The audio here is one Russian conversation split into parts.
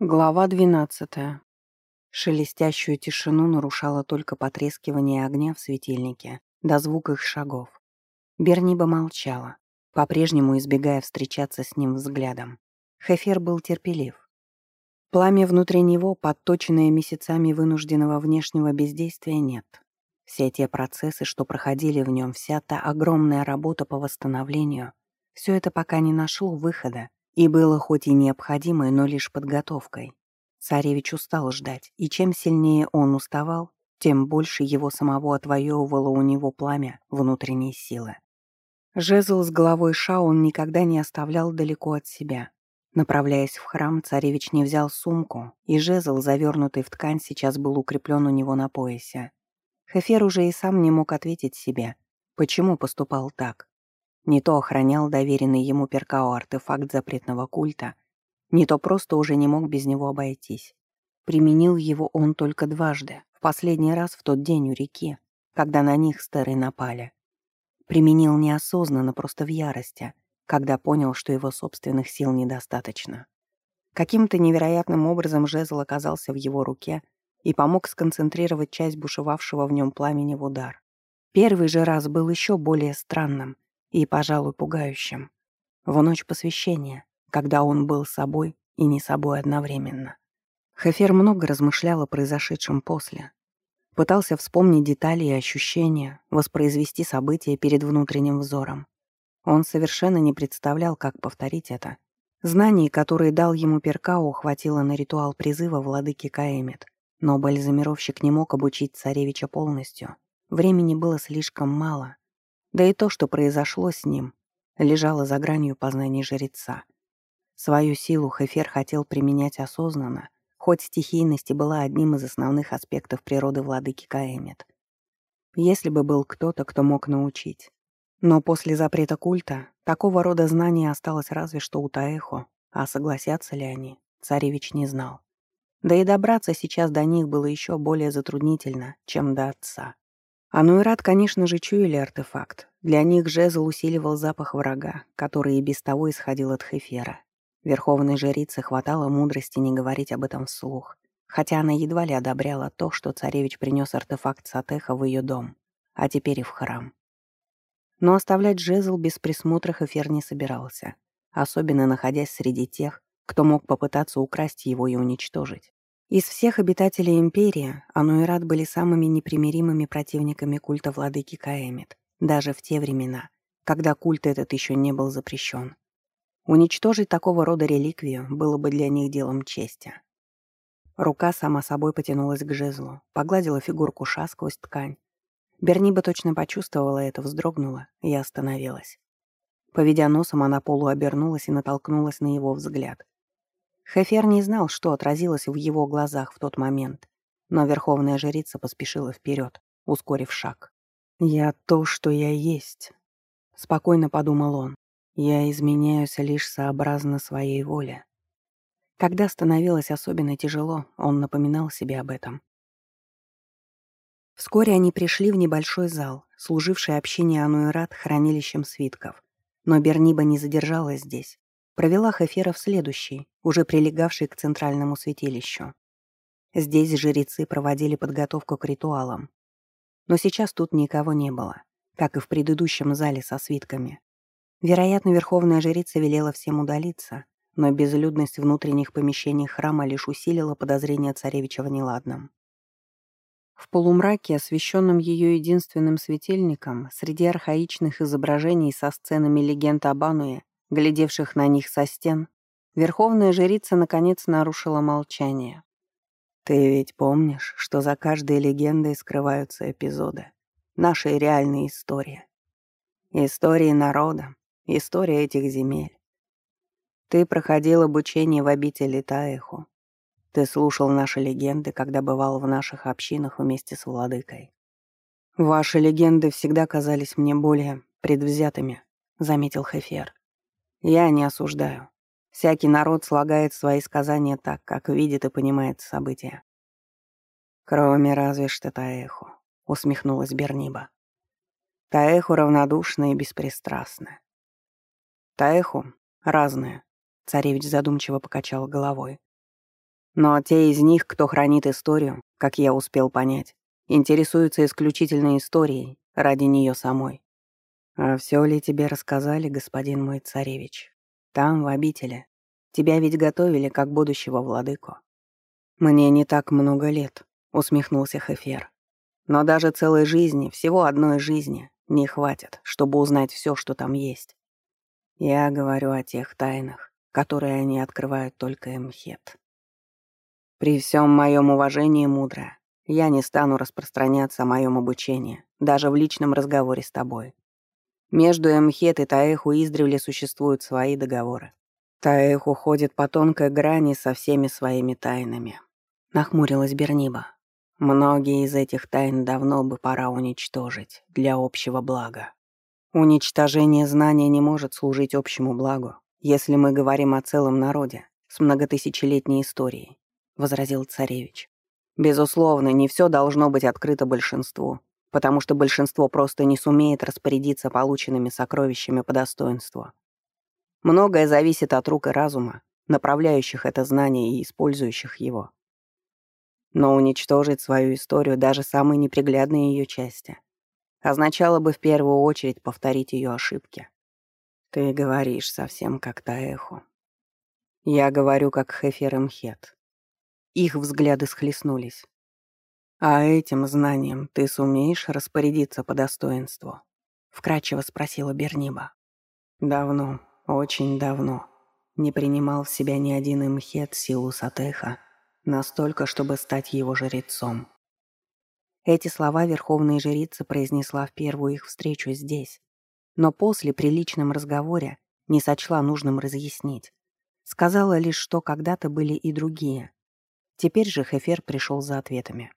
Глава двенадцатая. Шелестящую тишину нарушало только потрескивание огня в светильнике, да звук их шагов. Берниба молчала, по-прежнему избегая встречаться с ним взглядом. Хефер был терпелив. Пламя внутри него, подточенное месяцами вынужденного внешнего бездействия, нет. Все те процессы, что проходили в нем, вся та огромная работа по восстановлению, все это пока не нашло выхода, и было хоть и необходимой, но лишь подготовкой. Царевич устал ждать, и чем сильнее он уставал, тем больше его самого отвоевывало у него пламя внутренней силы. Жезл с головой Ша он никогда не оставлял далеко от себя. Направляясь в храм, царевич не взял сумку, и жезл, завернутый в ткань, сейчас был укреплен у него на поясе. Хефер уже и сам не мог ответить себе, почему поступал так. Не то охранял доверенный ему Перкао артефакт запретного культа, не то просто уже не мог без него обойтись. Применил его он только дважды, в последний раз в тот день у реки, когда на них старые напали. Применил неосознанно, просто в ярости, когда понял, что его собственных сил недостаточно. Каким-то невероятным образом жезл оказался в его руке и помог сконцентрировать часть бушевавшего в нем пламени в удар. Первый же раз был еще более странным — и, пожалуй, пугающим. В ночь посвящения, когда он был собой и не собой одновременно. Хефер много размышлял о произошедшем после. Пытался вспомнить детали и ощущения, воспроизвести события перед внутренним взором. Он совершенно не представлял, как повторить это. Знаний, которые дал ему Перкау, хватило на ритуал призыва владыки Каэмит, но бальзамировщик не мог обучить царевича полностью. Времени было слишком мало, да и то, что произошло с ним, лежало за гранью познаний жреца. Свою силу Хефер хотел применять осознанно, хоть стихийность и была одним из основных аспектов природы владыки Каэмит. Если бы был кто-то, кто мог научить. Но после запрета культа такого рода знания осталось разве что у Таэхо, а согласятся ли они, царевич не знал. Да и добраться сейчас до них было еще более затруднительно, чем до отца. Ануэрат, конечно же, чуяли артефакт. Для них жезл усиливал запах врага, который и без того исходил от Хефера. Верховной жрице хватало мудрости не говорить об этом вслух, хотя она едва ли одобряла то, что царевич принес артефакт Сатеха в ее дом, а теперь и в храм. Но оставлять жезл без присмотра Хефер не собирался, особенно находясь среди тех, кто мог попытаться украсть его и уничтожить. Из всех обитателей Империи Ануэрат были самыми непримиримыми противниками культа владыки Каэмит, даже в те времена, когда культ этот еще не был запрещен. Уничтожить такого рода реликвию было бы для них делом чести. Рука сама собой потянулась к жезлу, погладила фигурку ша сквозь ткань. Берниба точно почувствовала это, вздрогнула и остановилась. Поведя носом, она полуобернулась и натолкнулась на его взгляд — Хефер не знал, что отразилось в его глазах в тот момент, но верховная жрица поспешила вперед, ускорив шаг. «Я то, что я есть», — спокойно подумал он. «Я изменяюсь лишь сообразно своей воле». Когда становилось особенно тяжело, он напоминал себе об этом. Вскоре они пришли в небольшой зал, служивший общине Ануэрат хранилищем свитков. Но Берниба не задержалась здесь провела Хефера в следующий, уже прилегавший к центральному святилищу. Здесь жрецы проводили подготовку к ритуалам. Но сейчас тут никого не было, как и в предыдущем зале со свитками. Вероятно, верховная жрица велела всем удалиться, но безлюдность внутренних помещений храма лишь усилила подозрения царевича в неладном. В полумраке, освещенном ее единственным светильником, среди архаичных изображений со сценами легенд об Ануе, глядевших на них со стен, верховная жрица наконец нарушила молчание. «Ты ведь помнишь, что за каждой легендой скрываются эпизоды, нашей реальной истории. Истории народа, история этих земель. Ты проходил обучение в обители Таэху. Ты слушал наши легенды, когда бывал в наших общинах вместе с владыкой. Ваши легенды всегда казались мне более предвзятыми», — заметил Хефер. Я не осуждаю. Всякий народ слагает свои сказания так, как видит и понимает события. Кроме разве что Таэху, усмехнулась Берниба. Таэху равнодушна и беспристрастна. Таэху разные, царевич задумчиво покачал головой. Но те из них, кто хранит историю, как я успел понять, интересуются исключительно историей ради нее самой. А все ли тебе рассказали, господин мой царевич? Там, в обители. Тебя ведь готовили как будущего владыку. Мне не так много лет, усмехнулся Хефер. Но даже целой жизни, всего одной жизни, не хватит, чтобы узнать все, что там есть. Я говорю о тех тайнах, которые они открывают только Эмхет. При всем моем уважении, мудрая, я не стану распространяться о моем обучении, даже в личном разговоре с тобой. Между Эмхет и Таэху издревле существуют свои договоры. Таэху ходит по тонкой грани со всеми своими тайнами. Нахмурилась Берниба. Многие из этих тайн давно бы пора уничтожить для общего блага. Уничтожение знания не может служить общему благу, если мы говорим о целом народе с многотысячелетней историей, возразил царевич. Безусловно, не все должно быть открыто большинству, потому что большинство просто не сумеет распорядиться полученными сокровищами по достоинству. Многое зависит от рук и разума, направляющих это знание и использующих его. Но уничтожить свою историю, даже самые неприглядные ее части, означало бы в первую очередь повторить ее ошибки. Ты говоришь совсем как Таэху. Я говорю как Хефер Мхет. Их взгляды схлестнулись. «А этим знанием ты сумеешь распорядиться по достоинству?» — вкратчиво спросила Берниба. «Давно, очень давно не принимал в себя ни один имхет силу Сатеха настолько, чтобы стать его жрецом». Эти слова верховная жрица произнесла в первую их встречу здесь, но после при личном разговоре не сочла нужным разъяснить. Сказала лишь, что когда-то были и другие. Теперь же Хефер пришел за ответами.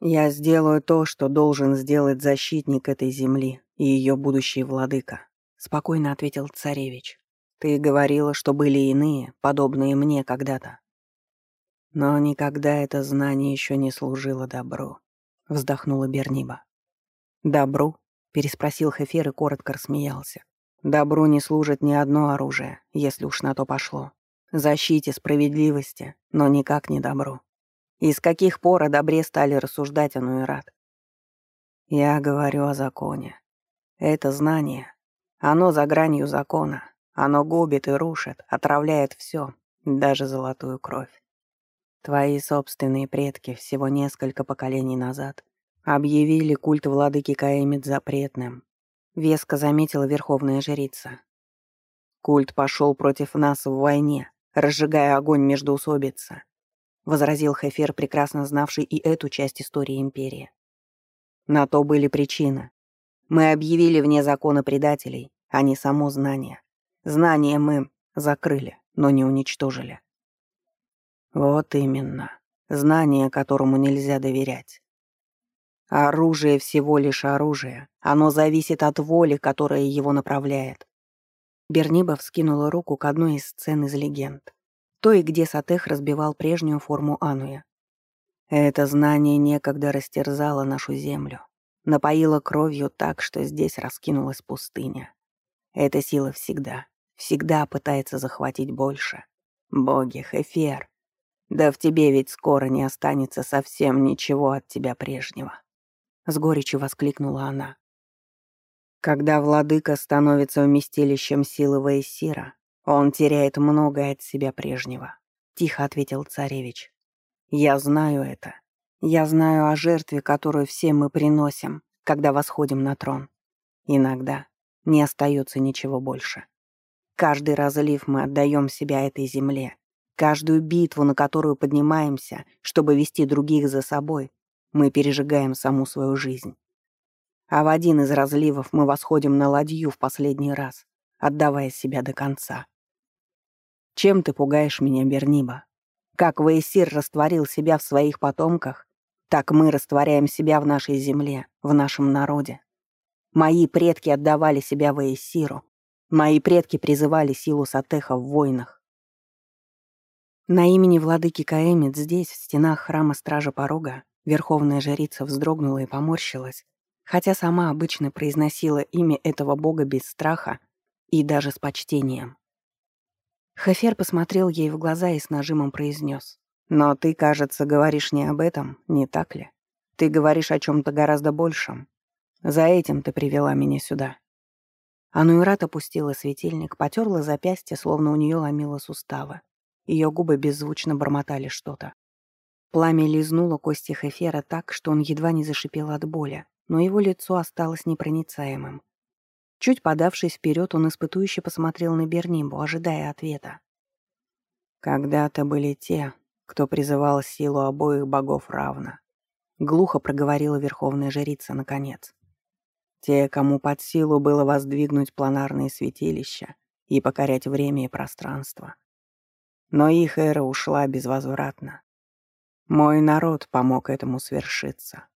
Я сделаю то, что должен сделать защитник этой земли и ее будущий владыка», — спокойно ответил царевич. «Ты говорила, что были иные, подобные мне когда-то. Но никогда это знание еще не служило добру», — вздохнула Берниба. «Добру?» — переспросил Хефер и коротко рассмеялся. «Добру не служит ни одно оружие, если уж на то пошло. Защите, справедливости, но никак не добру. И с каких пор о добре стали рассуждать Ануэрат? Я говорю о законе. Это знание. Оно за гранью закона. Оно губит и рушит, отравляет все, даже золотую кровь. Твои собственные предки всего несколько поколений назад объявили культ владыки Каэмит запретным. Веско заметила верховная жрица. Культ пошел против нас в войне, разжигая огонь между усобица возразил Хефер, прекрасно знавший и эту часть истории Империи. На то были причины. Мы объявили вне закона предателей, а не само знание. Знание мы закрыли, но не уничтожили. Вот именно. Знание, которому нельзя доверять. Оружие всего лишь оружие. Оно зависит от воли, которая его направляет. Берниба вскинула руку к одной из сцен из легенд той, где Сатех разбивал прежнюю форму Ануя. Это знание некогда растерзало нашу землю, напоило кровью так, что здесь раскинулась пустыня. Эта сила всегда, всегда пытается захватить больше. Боги, Хефер, да в тебе ведь скоро не останется совсем ничего от тебя прежнего. С горечью воскликнула она. Когда владыка становится вместилищем силы Ваесира, «Он теряет многое от себя прежнего», — тихо ответил царевич. «Я знаю это. Я знаю о жертве, которую все мы приносим, когда восходим на трон. Иногда не остается ничего больше. Каждый разлив мы отдаем себя этой земле. Каждую битву, на которую поднимаемся, чтобы вести других за собой, мы пережигаем саму свою жизнь. А в один из разливов мы восходим на ладью в последний раз, отдавая себя до конца. Чем ты пугаешь меня, Берниба? Как Ваесир растворил себя в своих потомках, так мы растворяем себя в нашей земле, в нашем народе. Мои предки отдавали себя Ваесиру. Мои предки призывали силу Сатеха в войнах. На имени владыки Каэмит здесь, в стенах храма Стража Порога, верховная жрица вздрогнула и поморщилась, хотя сама обычно произносила имя этого бога без страха и даже с почтением. Хефер посмотрел ей в глаза и с нажимом произнес. «Но ты, кажется, говоришь не об этом, не так ли? Ты говоришь о чем-то гораздо большем. За этим ты привела меня сюда». Ануират опустила светильник, потерла запястье, словно у нее ломило суставы. Ее губы беззвучно бормотали что-то. Пламя лизнуло кости Хефера так, что он едва не зашипел от боли, но его лицо осталось непроницаемым. Чуть подавшись вперед, он испытующе посмотрел на Бернимбу, ожидая ответа. «Когда-то были те, кто призывал силу обоих богов равно», — глухо проговорила верховная жрица наконец. «Те, кому под силу было воздвигнуть планарные святилища и покорять время и пространство. Но их эра ушла безвозвратно. Мой народ помог этому свершиться.